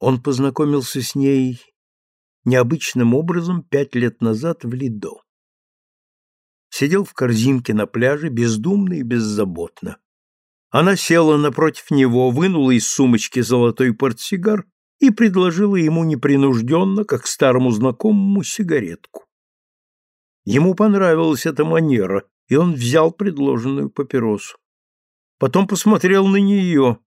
Он познакомился с ней необычным образом пять лет назад в Лидо. Сидел в корзинке на пляже, бездумно и беззаботно. Она села напротив него, вынула из сумочки золотой портсигар и предложила ему непринужденно, как старому знакомому, сигаретку. Ему понравилась эта манера, и он взял предложенную папиросу. Потом посмотрел на нее.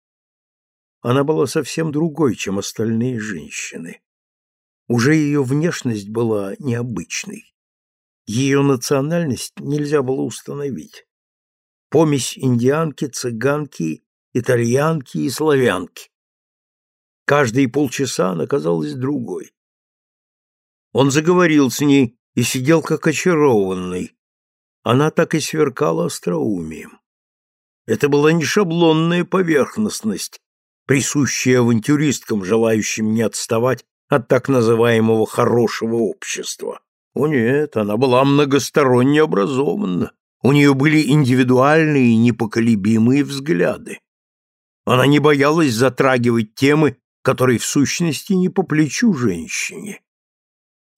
Она была совсем другой, чем остальные женщины. Уже ее внешность была необычной. Ее национальность нельзя было установить. Помесь индианки, цыганки, итальянки и славянки. Каждые полчаса она казалась другой. Он заговорил с ней и сидел как очарованный. Она так и сверкала остроумием. Это была не шаблонная поверхностность, присущая авантюристкам, желающим не отставать от так называемого хорошего общества. О нет, она была многосторонне образована. У нее были индивидуальные и непоколебимые взгляды. Она не боялась затрагивать темы, которые в сущности не по плечу женщине.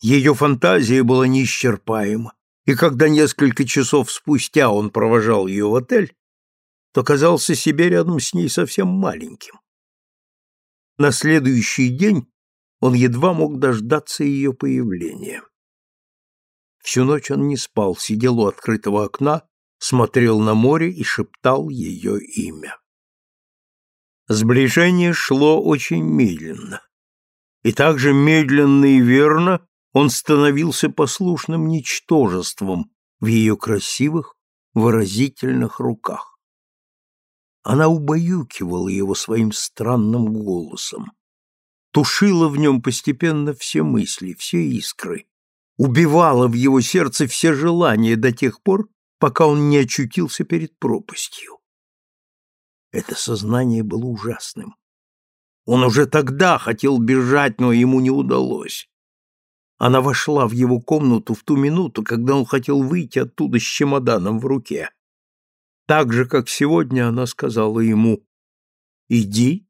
Ее фантазия была неисчерпаема, и когда несколько часов спустя он провожал ее в отель, то казался себе рядом с ней совсем маленьким. На следующий день он едва мог дождаться ее появления. Всю ночь он не спал, сидел у открытого окна, смотрел на море и шептал ее имя. Сближение шло очень медленно. И так же медленно и верно он становился послушным ничтожеством в ее красивых, выразительных руках. Она убаюкивала его своим странным голосом, тушила в нем постепенно все мысли, все искры, убивала в его сердце все желания до тех пор, пока он не очутился перед пропастью. Это сознание было ужасным. Он уже тогда хотел бежать, но ему не удалось. Она вошла в его комнату в ту минуту, когда он хотел выйти оттуда с чемоданом в руке. Так же, как сегодня она сказала ему «Иди».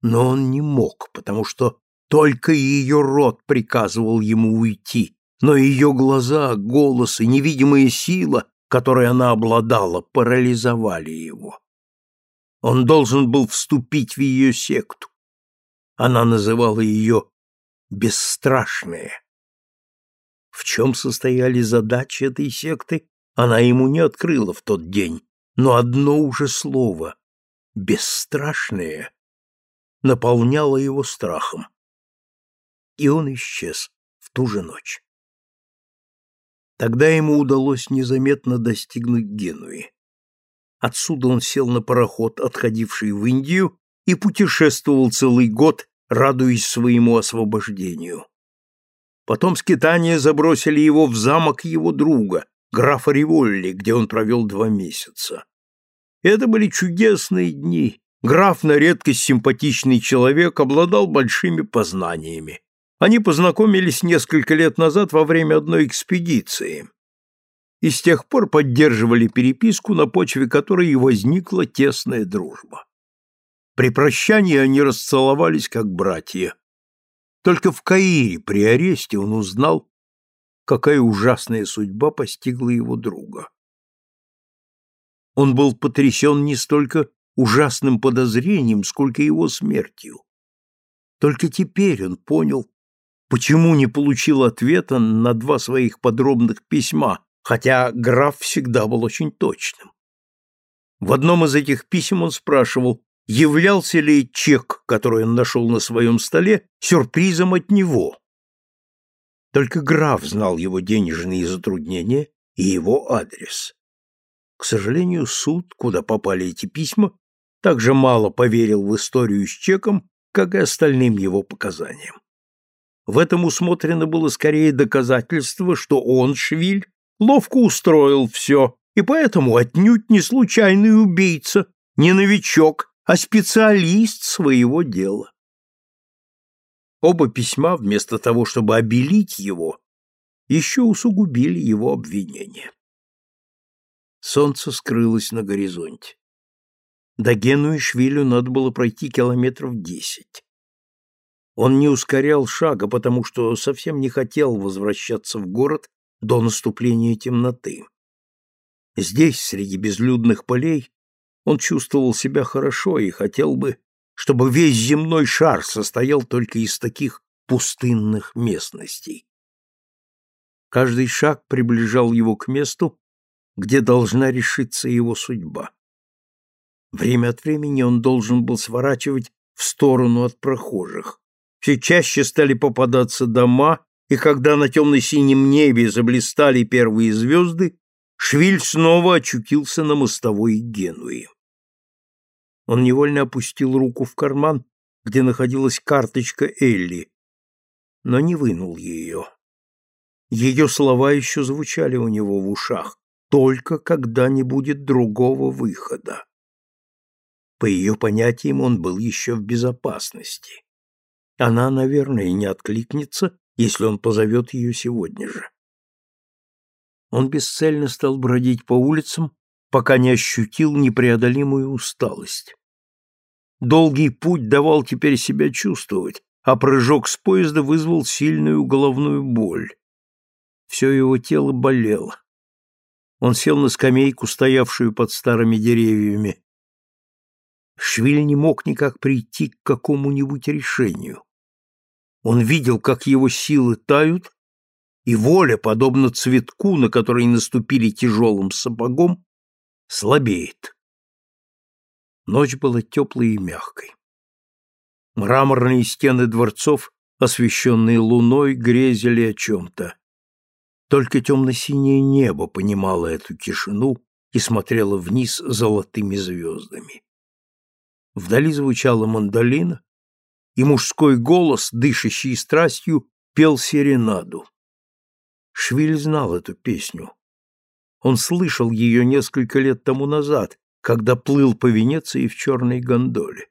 Но он не мог, потому что только ее рот приказывал ему уйти, но ее глаза, голос и невидимая сила, которой она обладала, парализовали его. Он должен был вступить в ее секту. Она называла ее «бесстрашная». В чем состояли задачи этой секты, она ему не открыла в тот день, но одно уже слово «бесстрашное» наполняло его страхом и он исчез в ту же ночь. Тогда ему удалось незаметно достигнуть Генуи. Отсюда он сел на пароход, отходивший в Индию, и путешествовал целый год, радуясь своему освобождению. Потом скитания забросили его в замок его друга, графа Риволли, где он провел два месяца. Это были чудесные дни. Граф на редкость симпатичный человек обладал большими познаниями. Они познакомились несколько лет назад во время одной экспедиции и с тех пор поддерживали переписку, на почве которой и возникла тесная дружба. При прощании они расцеловались как братья. Только в Каире при аресте он узнал, какая ужасная судьба постигла его друга. Он был потрясен не столько ужасным подозрением, сколько его смертью. Только теперь он понял, почему не получил ответа на два своих подробных письма, хотя граф всегда был очень точным. В одном из этих писем он спрашивал, являлся ли чек, который он нашел на своем столе, сюрпризом от него. Только граф знал его денежные затруднения и его адрес. К сожалению, суд, куда попали эти письма, также мало поверил в историю с чеком, как и остальным его показаниям. В этом усмотрено было скорее доказательство, что он, Швиль, ловко устроил все, и поэтому отнюдь не случайный убийца, не новичок, а специалист своего дела. Оба письма, вместо того, чтобы обелить его, еще усугубили его обвинение. Солнце скрылось на горизонте. До Генуи Швилю надо было пройти километров десять. Он не ускорял шага, потому что совсем не хотел возвращаться в город до наступления темноты. Здесь, среди безлюдных полей, он чувствовал себя хорошо и хотел бы, чтобы весь земной шар состоял только из таких пустынных местностей. Каждый шаг приближал его к месту, где должна решиться его судьба. Время от времени он должен был сворачивать в сторону от прохожих. Все чаще стали попадаться дома, и когда на темно-синем небе заблистали первые звезды, Швиль снова очутился на мостовой Генуи. Он невольно опустил руку в карман, где находилась карточка Элли, но не вынул ее. Ее слова еще звучали у него в ушах, только когда не будет другого выхода. По ее понятиям он был еще в безопасности. Она, наверное, не откликнется, если он позовет ее сегодня же он бесцельно стал бродить по улицам, пока не ощутил непреодолимую усталость. Долгий путь давал теперь себя чувствовать, а прыжок с поезда вызвал сильную головную боль. Все его тело болело. Он сел на скамейку, стоявшую под старыми деревьями. Швиль не мог никак прийти к какому-нибудь решению. Он видел, как его силы тают, и воля, подобно цветку, на который наступили тяжелым сапогом, слабеет. Ночь была теплой и мягкой. Мраморные стены дворцов, освещенные луной, грезили о чем-то. Только темно-синее небо понимало эту тишину и смотрело вниз золотыми звездами. Вдали звучала мандолина, и мужской голос, дышащий страстью, пел серенаду. Швиль знал эту песню. Он слышал ее несколько лет тому назад, когда плыл по Венеции в черной гондоле.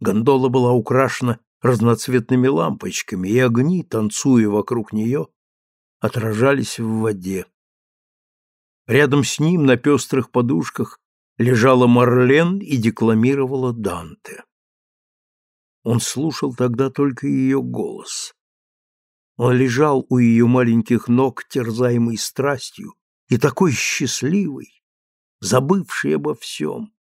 Гондола была украшена разноцветными лампочками, и огни, танцуя вокруг нее, отражались в воде. Рядом с ним на пестрых подушках лежала Марлен и декламировала Данте. Он слушал тогда только ее голос. Он лежал у ее маленьких ног, терзаемый страстью, и такой счастливый, забывший обо всем.